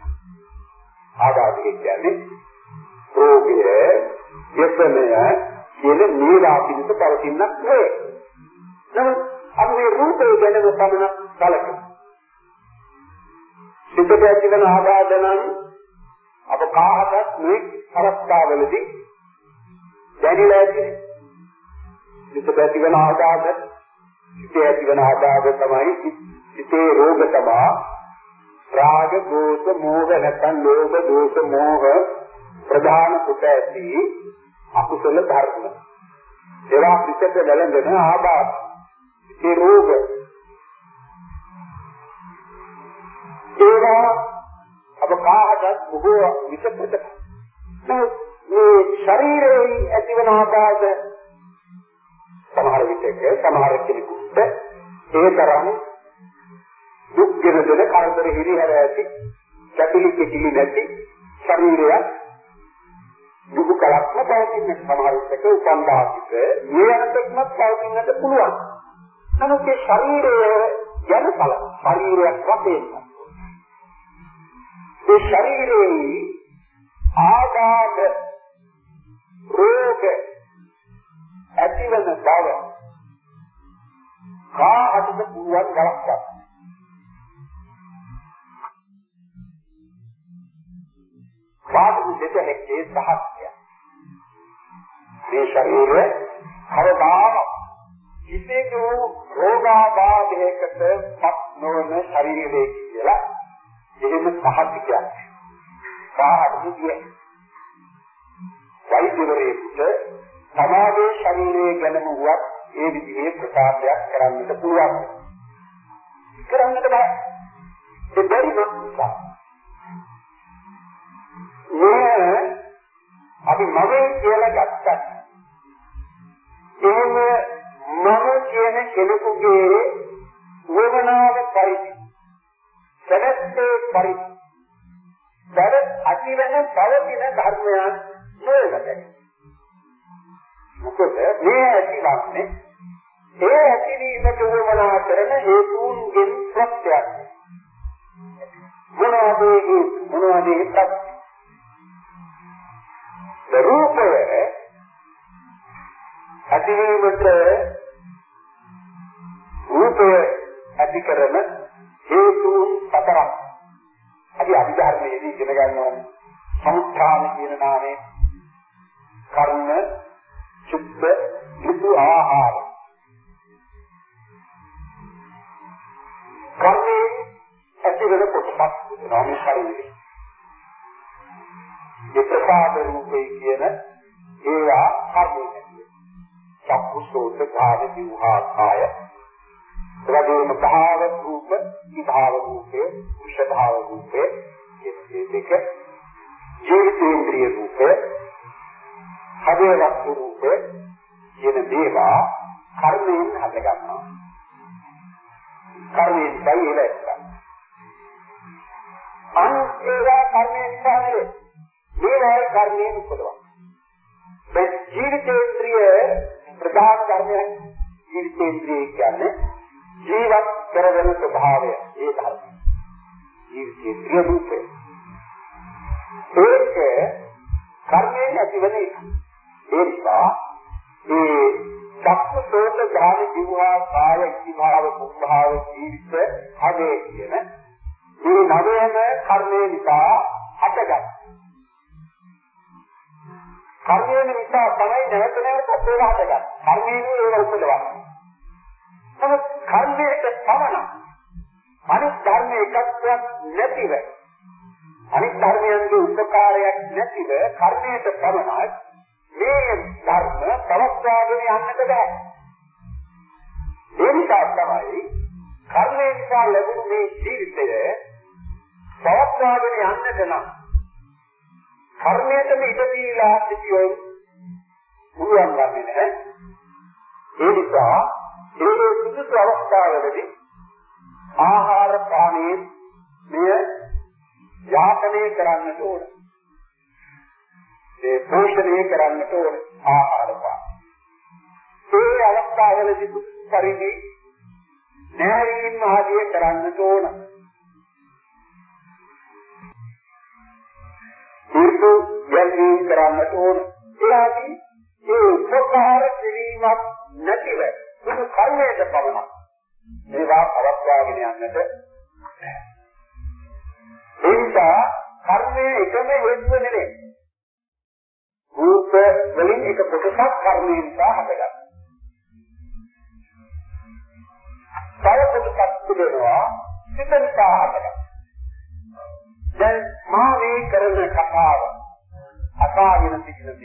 ආදාදයේ කියන්නේ රෝගය යසනය කියන නීලා පිණිස පවතිනක් නෙවේ නමුත් අපි මේ රූපය ගැන පමණ බලමු සිතට ඇතිවන ආබාධ නම් අප කාහටත් මේ අවස්ථාවලදී දැනෙලා ඇති. සිතට ඇතිවන ආදාද සිතේ ඇතිවන ආදාද තමයි සිතේ රෝග තමයි රාග දෝෂ මෝහ නැත්නම් ලෝභ දෝෂ මෝහ ප්‍රධාන කොට ඇති අකුසල ධර්ම. ඒවා සිතට වැළඳෙන ආදාද සිතේ රෝග. ඒවා අප කාටත් බොහෝ විසපත මේ ශරීරයේ ඇතිවන ආදාද සමහර විටක සමහර කෙනෙකුට ඒ තරම් දුක් ගෙන දෙන කරදර හිරිහැර ඇති කැපිලි කෙටිලි නැති ශරීරය දුක කලක්ම පවතින සමහර විටක උපන්දාසිත මේ අන්තක්මත් පවතින්නට පුළුවන්. නමුත් ඒ ශරීරය ගැන බල ශරීරයක් වශයෙන්. ඒ ශරීරයේ ආගාද රෝග ඇතිවන බව කාටද පුළුවන් ගලක්වත් කාටද දෙත හැකේ සහත්ය මේ ශරීරය හරදාම කිසික වූ රෝගාබාධයකට පත් නොවන ශරීරය කියලා එහෙම සහතිකයක් කාටද කියන්නේ වෛද්‍යවරයෙකුට සමාජයේ ශරීරයේ ගැනම වුවත් ඒ විදිහේ ප්‍රකාශයක් කරන්නට පුළුවන්. කරන්නට බෑ. ඒ බැරි නිසා. මේ අපි මගේ කියලා ගත්තා. එහෙම මම කියන කෙනෙකුගේ වමනාව පරිදි. සැනස්සේ පරිදි. දර අතිවෙන පවතින ධර්මයන් නොවැදගත්. මොකද මේ ඇතිවන්නේ ඒ ඇතිවීමට උවමනා කරන හේතුන්ගෙන් ප්‍රත්‍යක් මොනවාද ඒ මොනවාද ඒ ප්‍රත්‍ය? රූපය ඇතිවීමට රූපය ඇති කරන හේතුන් හතරක්. අපි අභිධර්මයේදී ඉගෙන ගන්නවා. සංස්කාර කියන නාමයෙන් කර්ම සුද්ධ සුදු ආහාර. කර්මයේ ඇතිවන කොටසක් නම් ශරීරය විප්‍රසාද රූපේ කියන ඒවා කර්මයේ. චක්කුසෝත කාය විවහා කාය එවැගේම භාව රූප විභාව රූපේ විෂභාව රූපේ මේ දෙක ජීවිතේන්ද්‍රිය රූපේ හදේ වස්තු රූපේ කියන දේවා කර්මයෙන් හද ගන්නවා. කර්මයෙන් බයි ඉලක්ක. අන් ඒවා කර්මයෙන් තමයි මේවා කර්මයෙන් උපදවන. මේ ජීවිතේන්ද්‍රිය ප්‍රධාන කර්මයක් ජීවිතේන්ද්‍රිය කියන්නේ ජීවත් කරගෙන ස්වභාවය ඒ ධර්ම. ජීවිතේන්ද්‍රිය රූපේ. ඒක කර්මයෙන් ඇතිවන එක. ඒ නිසා මේ චක්කසෝත ධාන ජීවා කාය ඉතිභාව කුම්භාව ජීවිත හදේ කියන මේ නවයම කර්මයේ නිසා හටගත්. කර්මයේ නිසා තමයි නැවත නැවත ඒවා හටගත්. කර්මයේ ඒවා උපදවන්නේ. නමුත් කර්මයේ පමණ අනිත් ධර්ම එකක්වත් නැතිව අනිත් ධර්මයන්ගේ උපකාරයක් නැතිව කර්මයට පමණයි මේ ධර්ම පවත්වාගෙන යන්නට බෑ. ඒ නිසා තමයි කර්මය නිසා ලැබුණු මේ ජීවිතය පවත්වාගෙන යන්නට නම් කර්මයටම ඉඩ දීලා සිටියොත් පුළුවන් ගන්නේ නැහැ. ඒ නිසා ඒ සුදුසු අවස්ථාවලදී ආහාර පානයේ මෙය යාපනය කරන්නට ඕන. ඒ පෝෂණය කරන්නට ඕන ආහාර පාන. ඒ අවස්ථාවලදී පරිදි නෑරීම් ආදිය කරන්නට ඕන. හේතු යල්වීම් කරන්නට ඕන. එලාදී ඒ උපකාර කිරීමක් නැතිව සුදු කල්යයට පමණක් මේවා පවත්වාගෙන යන්නට ඒ නිසා කර්මයේ එකම හේතුව නෙවෙයි. රූප වලින් එක කොටසක් කර්මයෙන් නිසා හටගන්නවා. තව කොටසක් තිබෙනවා සිත නිසා හටගන්නවා. දැන් මා මේ කරන කතාව අසාගෙන සිටින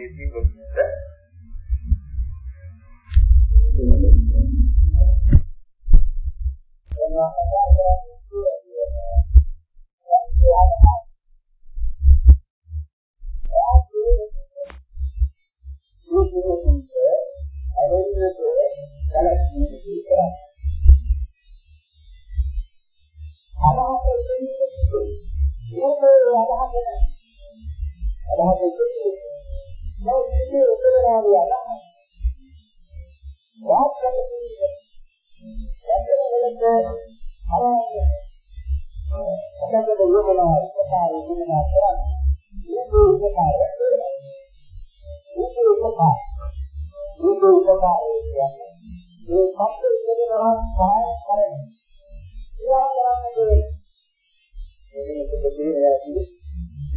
ඒ සම්පූර්ණ කරනවා සාය කරන්නේ. ඉතින් කරන්නේ මේක මොකදේ එයා කියන්නේ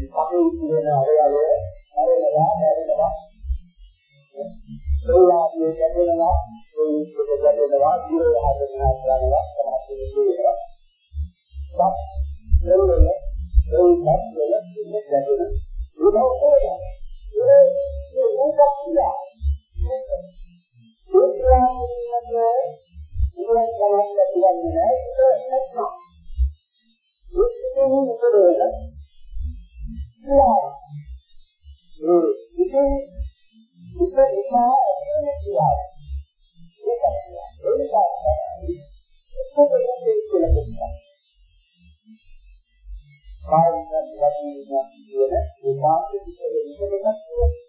පහේ උතුරන අරයලෝ අරයලා අරයලා ඒවාගේ ගැටෙනවා ඒ විදිහට ගැටෙනවා දිරවහ දෙනවා කරනවා තමයි කියන්නේ ඒකත් දෙවොලේ දෙවොලක් දෙලක් ඉන්න ගැටෙන ඒකෝ කොහොමද ඒ ඒ මොකක්ද කියලා ඒක ඒක තමයි කියන්නේ ඒක නැත්නම් දුක්ඛේ මොකද වෙන්නේ? ඒ ඉතින් දුක එක ඇතුලේ කියලා. ඒක තමයි. ඒක තමයි ඒක කියන්නේ. කායිකවත් ලැබෙන කියන ඒකාන්ත දුක වෙන දෙයක් නෙවෙයි.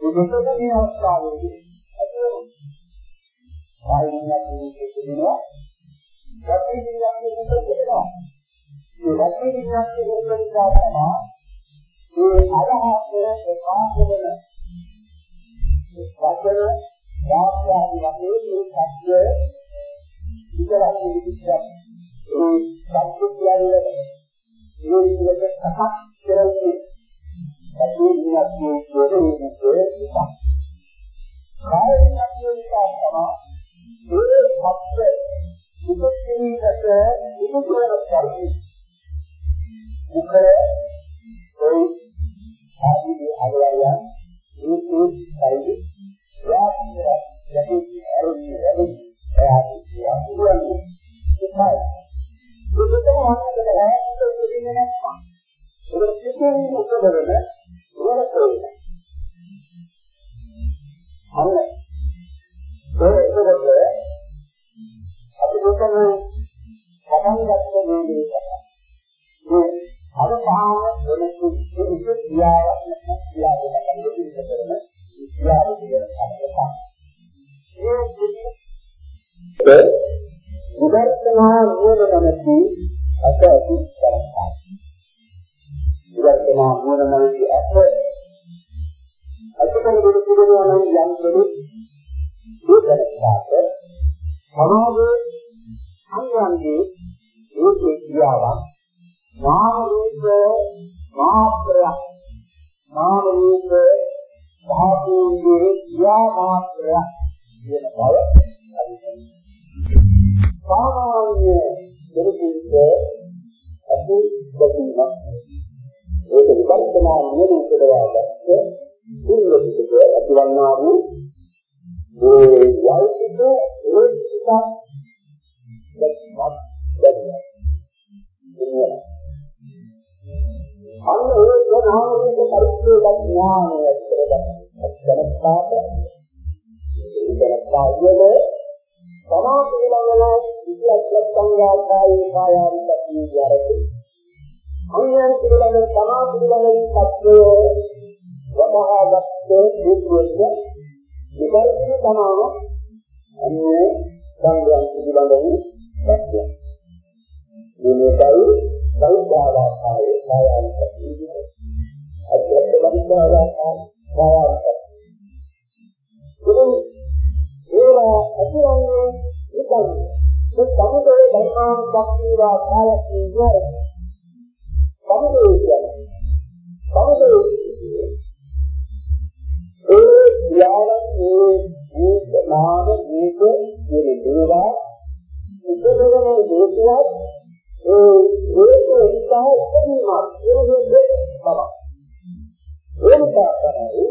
දුකද මේ අවස්ථාවේදී ඇතුළේ කායිකවත් දුක වෙනවා. සත්‍යයෙන් යන්නේ දුක වෙනවා. ඒ රත්නේ විශ්වාසයේ උපරිමතා තමයි ඒ අරහතර එකාගමන සතර වාක්‍යයන් වගේ මේ සත්‍ය විතරක් විදිහට ඒ සත්‍ය කියන්නේ මේ විදිහට සකස් කරන්නේ සත්‍ය විඥානයේ ස්වරූපයේ විදිහට කාය විඥානයේ තමයි ඒ සත්‍ය උපකේන්ද්‍රක විමුක්තිය කරන්නේ දේ කිව්වොත් විදර්ශනා තනාව අන්නේ සංගයන් පිළිබඳව දැක්කා. මේකයි සංසාරාකාරයේ කායාන්ත කියන්නේ අධ්‍යාත්ම සංසාරාකාරය කායාන්ත. ඒ ඒවා අතුරන්නේ නිකන් මේ සමුදේ ධර්මාන් දක්වලා කායයේ ඉවරයි. සමුදේ කියන්නේ සමුදේ කියන්නේ ඒ යාලන් ඒ රූප නාම රූප කියන දේවා උපදවන දේශයත් ඒ රූප නිසා උපදිනවා ඒකෙත් බව එනිසා තමයි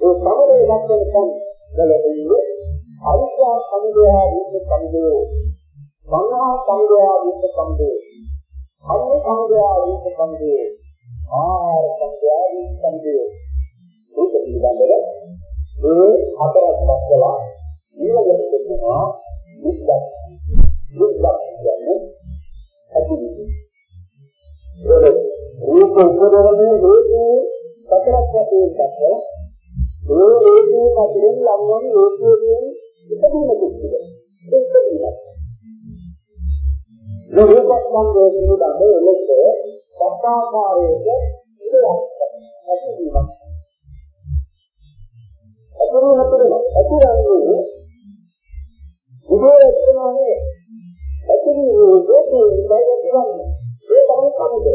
ඒ සමරේ ලක්ෂණ සම් වලදී අවිද්‍යා සංදෝහා රූප සංදෝහ සංඝා සංදෝහා රූප සංදෝහ අන්න සංදෝහා රූප සංදෝහ ආහාර සංදෝහා රූප සංදෝහ රූප පිළිබඳව ඒ හතරක් දැක්කලා ඊළඟට කියනවා දුක්ඛ. දුක්ඛ කියන්නේ ඇති රූප උපදවන්නේ හේතුයි හතරක් වශයෙන් දැක්කෝ ඒ හේතුයි අතරින් ලම්වන හේතුයෙන් ඉතිරිම දුක්ඛ ඒක තමයි රූප සංවේදී නඩ එලෙස සත්‍යාකාරයේ ඉලක්ක ඇති වීමක්. අතුරු හතරම අතුරන්නේ උදේ ඇතුළේ ඇතුළේ දෝෂය ඉඳලා යනවා ඒ තමයි කමද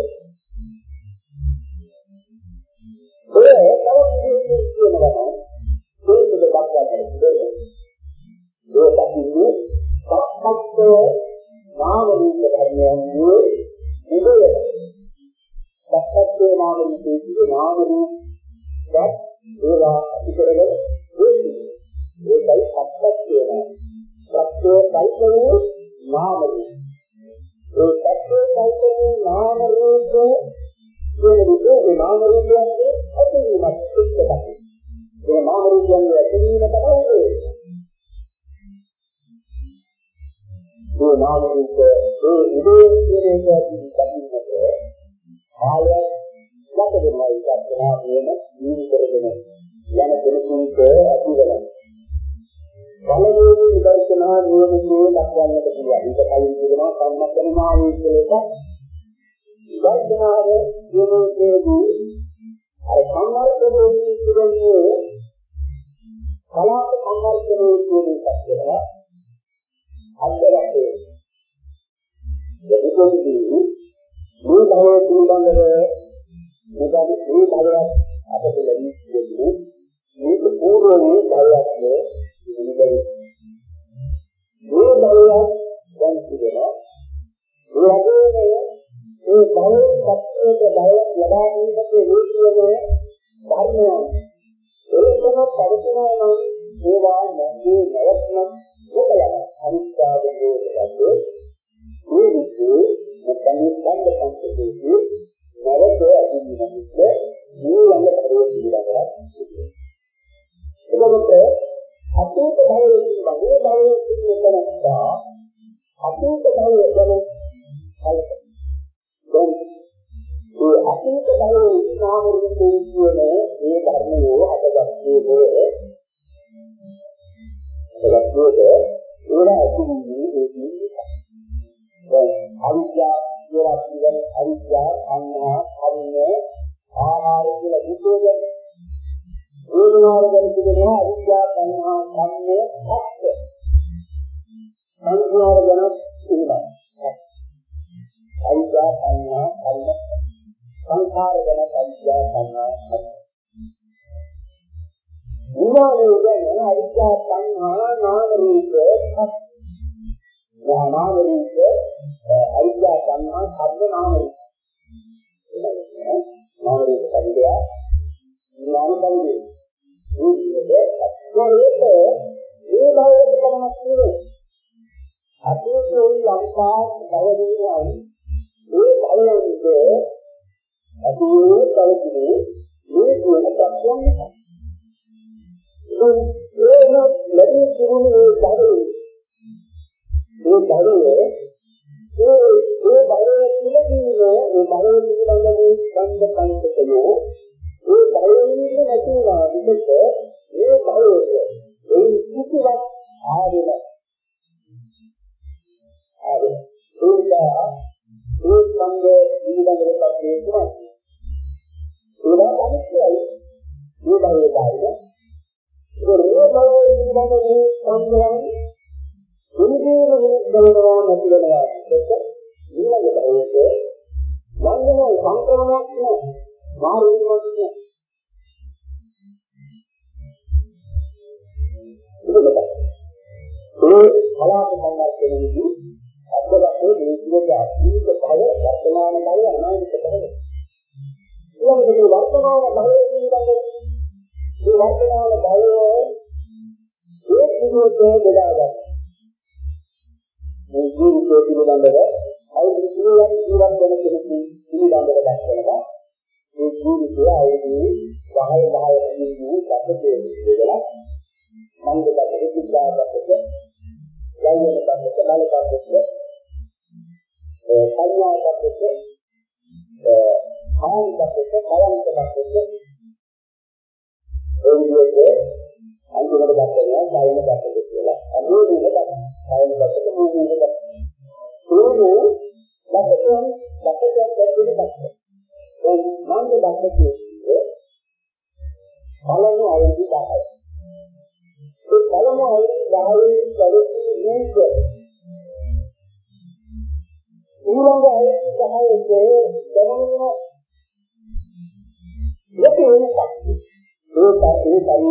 නිසා ඒ සංග ඊළඟට පස්සේ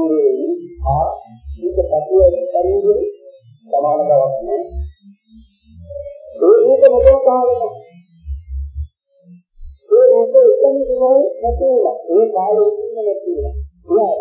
පූර්වයේ හා ඊට පසුව පරිදි සමානතාවක් නෑ. ඒ ඒක මොකක් කාරණා? ඒ ඒක එකම විදිහේ නැතිව ඒ කාලෙකින් නැතිව. ඒ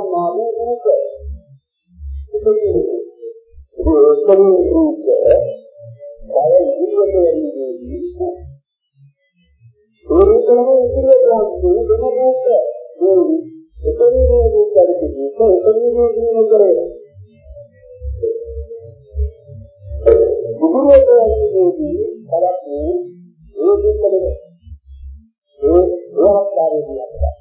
ගන්නා වූ රූප. ඒකෙන් රූප බය ජීවිතයේදී රූපයෙන් ඉතිරියලා වූ රූප. ඒකෙන් රූප කරකෙන්නේ ඒකෙන් රූපයෙන් කරේ. බුදුරජාණන්සේදී කරපු රූප කරේ. ඒ රූපකාරී කියනවා.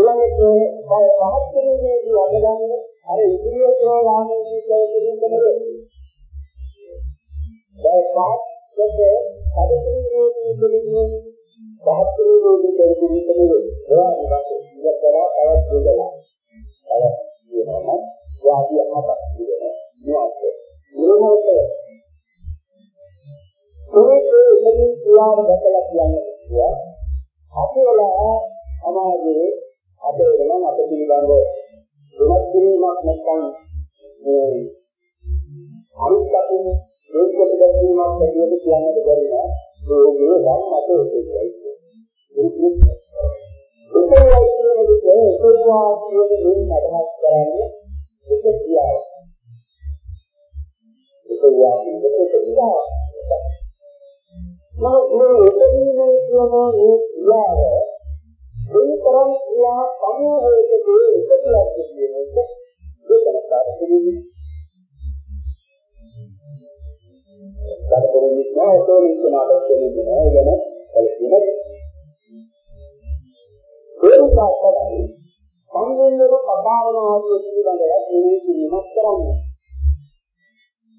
ඊළඟට අය පහත් කිරීමේදී අදගන්න අර ඉන්ද්‍රිය ප්‍රවාහයේ කියන දෙයක් දැන් පහත්ක පරිපූර්ණයේ දෙන්නේ පහත් කිරීමේදී කියන දෙයක් ඒවා ඉවත් ඉවත් කරලා තවත් දෙදලා තවත් කියනවා වාදී අහකට කියනවා නෝත් මොනවද ඒකේ ඉන්නේ ක්‍රියාව දැකලා කියන්නේ අපේ සමාජයේ අපේ වෙනම අප පිළිබඳ වෙනස් කිරීමක් නැත්නම් මේ අනිත් අතින් දෙයකට ගැනීමක් හැටියට කියන්නද බැරි නෑ ඒකේ ගන්න අපේ ඒකයි මම මේ එකකින් කියන මේ ක්‍රියාව වෙනතරම් ක්‍රියා සමූහයකදී එකතුවක් කියන එක දෙකකට පිළිගන්නේ. කරදරෙන්නේ නැහැ ඒකෝ නිකනාට කියන්නේ නැහැ ගැන කලකිරීම. ඒ නිසා තමයි සංවේදක පතාවනාදී පිළිබඳව මේ කිරීමක් කරන්නේ.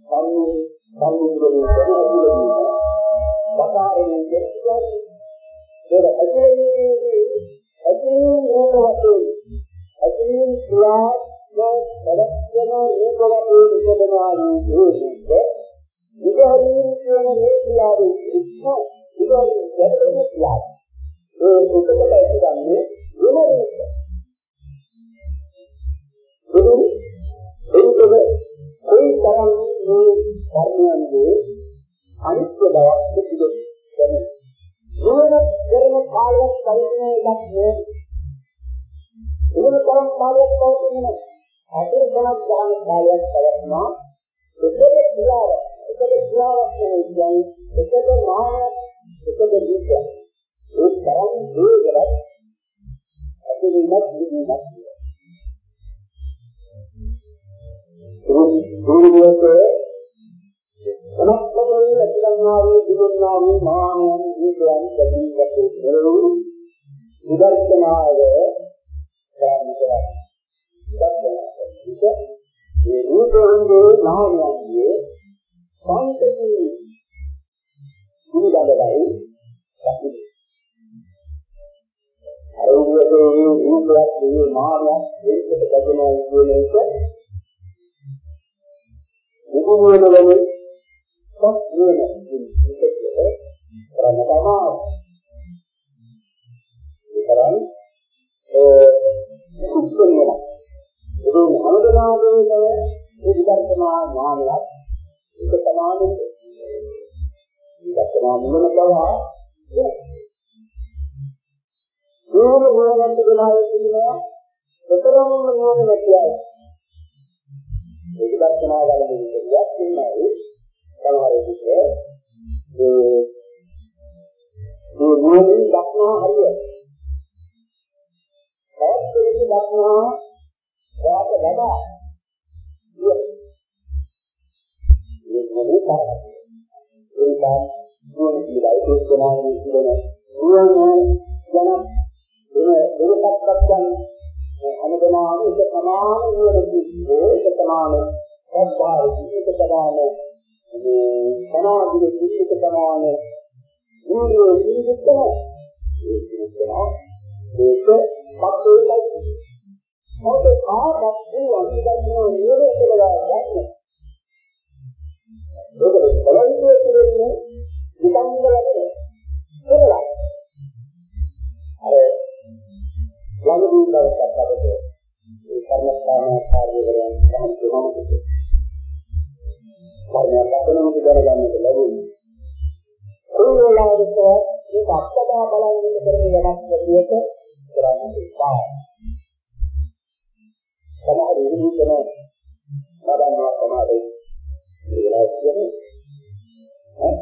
සංවේද සංවේදකේ කරන්නේ පතාරේ දෙන්නේ ඒක ඇතුලේ ඇතුලේ නෝවතේ ඇතුලේ ක්‍රියා බලස්යන නෝවතේ විකලනා නෝදේ විදහාරින් කියන මේ ක්‍රියාවේ ඉස්ස විදහාරින් කියන ක්‍රියාව ඒ උපකල ඇතුළන්නේ වෙනදෙයක් බුදු එන්නද කොයි තරම් මේ කර්මයන්ගේ අනිත්‍ය බවක් පිළිගන්න දැනේ. නුවණ කරන කාලයක් පරිණාමයක් නේ. නුවණ තරම් කාලයක් පවතින අපේ ගණන් ගන්න කාලයක් පවත්නා එකද ක්‍රියාව. එකද ක්‍රියාවක් කියන්නේ එකද මාන එකද දීක ඒ තරම් දුරට අපේ ඉන්නත් ඉන්නත් දුරුවියක අනත්තකේ අතිරන්නාවේ දිනුන්නාවේ මානයන් දීපයන් කදින්වතු දරුවු විදර්ශනාය ගාමිකරා විදර්ශනාය මේ රූපෝන්ගේ නාමයන්ගේ සංකති පිළිබඳවයි අරුණියගේ රූපයක් මේ මානයක් දෙකට බෙදනවා කියන එක මුදුන වෙන සත් වෙන විදිහට කරන්න තමයි. ඒතරම් ඒ කුස්කරනවා. ඒ මොනදනාගේ මේ විදර්ශනා ඥානයක් ඒක තමයි විදර්ශනා මුලම බව නూరు මොනවද කියලා කියනවා එතරම් නෝන නැතියි ඒ විදර්ශනා ගන්න දෙයක් තියෙනවා සමහර විට මේ මේ නුවණින් දක්නා හරිය. තවත් කෙනෙක් දක්නා වාට වඩා මේ මොනේ කරන්නේ. ඒකා නුවණ කියලා ඒක කොහොමද කියන්නේ නුවණ යන එන එනකක්වත් ගන්න අනුගමනය එක සමාන නුවණ කිව්වේ ඒක සමාන සද්ධාය ඒක සමාන මේ සමාධියේ පිළිපිට සමාන නූරේ පිළිපිට ඒක කියනවා ඒක පස්සෙයි මොකද ආපස් වූ අනිදන්නෝ නූරේ කියලා ගන්න ඒක බලන්නේ කියන්නේ විකම්බලනේ කරලා අර ළඟදී දවසක් අපිට ඒ කර්මස්ථාන කාර්ය කරන සම්පූර්ණ කර්මයක් අපනමක දැනගන්නට ලැබෙන්නේ. ඒ වෙලාවට මේක අත්දැක බලන්න කරන යමක් විදියට කරන්න එපා. සමහර විදිහටම බලනවා තමයි ඒ වෙලාවට කියන්නේ ඈ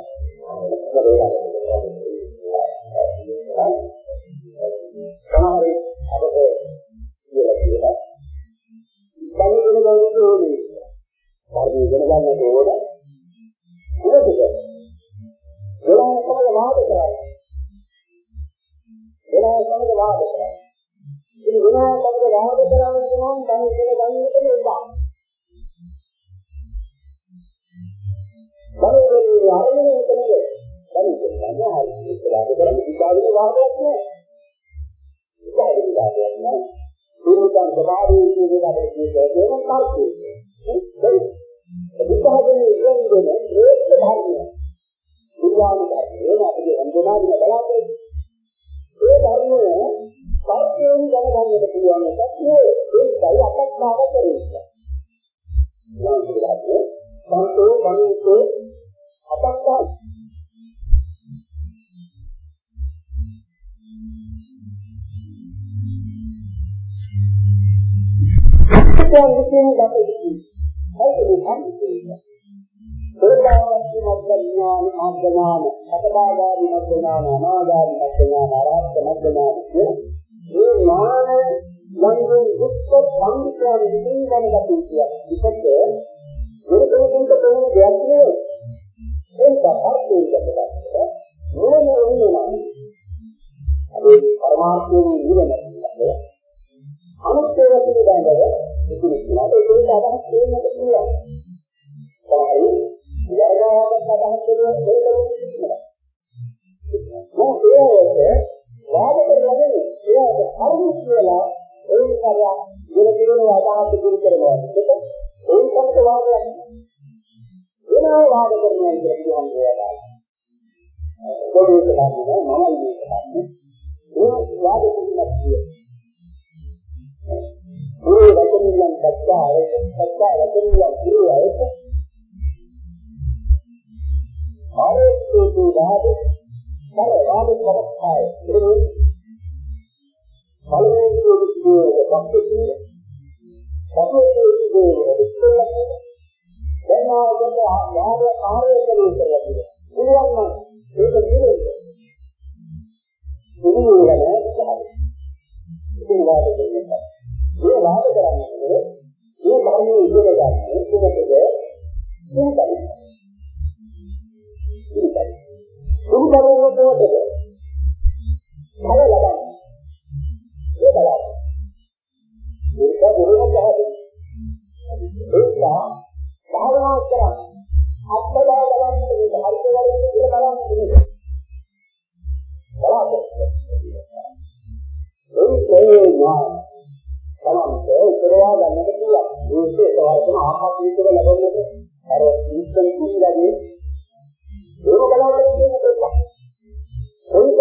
පරමාර්ථයෙන්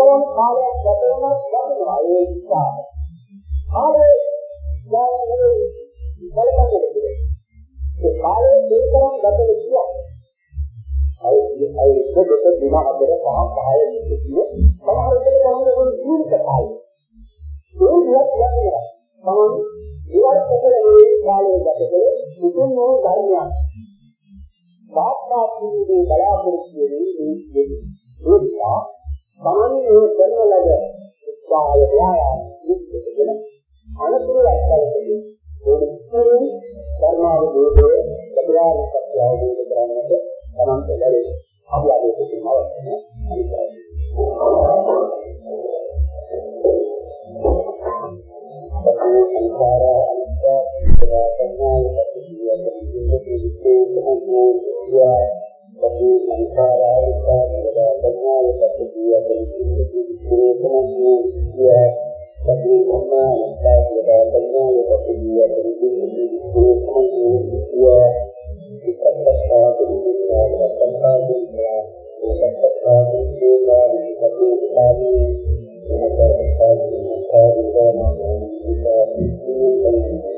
ඒ තරම් කාලයක් ගත වෙනස් ගන්නවා ඒ නිසා. කාලේ දැන් බලන්න ඒ කාලේ දෙකම ගත වෙනවා. අයි අයි දෙක දින හතර පහ පහය කිසිය සමහර විට තමයි ජීවිත කාලය. ඒ විදිහට කියන්නේ තමයි ඉවත් කරේ කාලේ ගත කළේ මුතුන් වූ ධර්මයක්. සාක්ෂාත් වූ බලාපොරොත්තු වෙන්නේ මේ ඒ නිසා සාමාන්‍ය කරන ලද උත්සාහය යාම විශ්කගෙන අනතුරු රැකගන්න ඕනේ. ධර්මාවබෝධය ලැබලාන සත්‍ය අවබෝධ කරගන්නට තමන්ට ලැබෙයි. අපි අද සිටින අවස්ථාවේ අනිත්‍යයි. සංඛාර අනිත්‍ය සංඥාය පටිච්චය පරිච්ඡේද විශේෂණය පටි සංඛාර අනිත්‍ය සංඥාය පටිච්චය පරිච්ඡේද විශේෂණය tapi karena kita sudah kenal tapi dia berbeda itu dia kita terasa berbeda dan terasa berbeda kita terasa berbeda kita berbeda kita terasa berbeda kita kita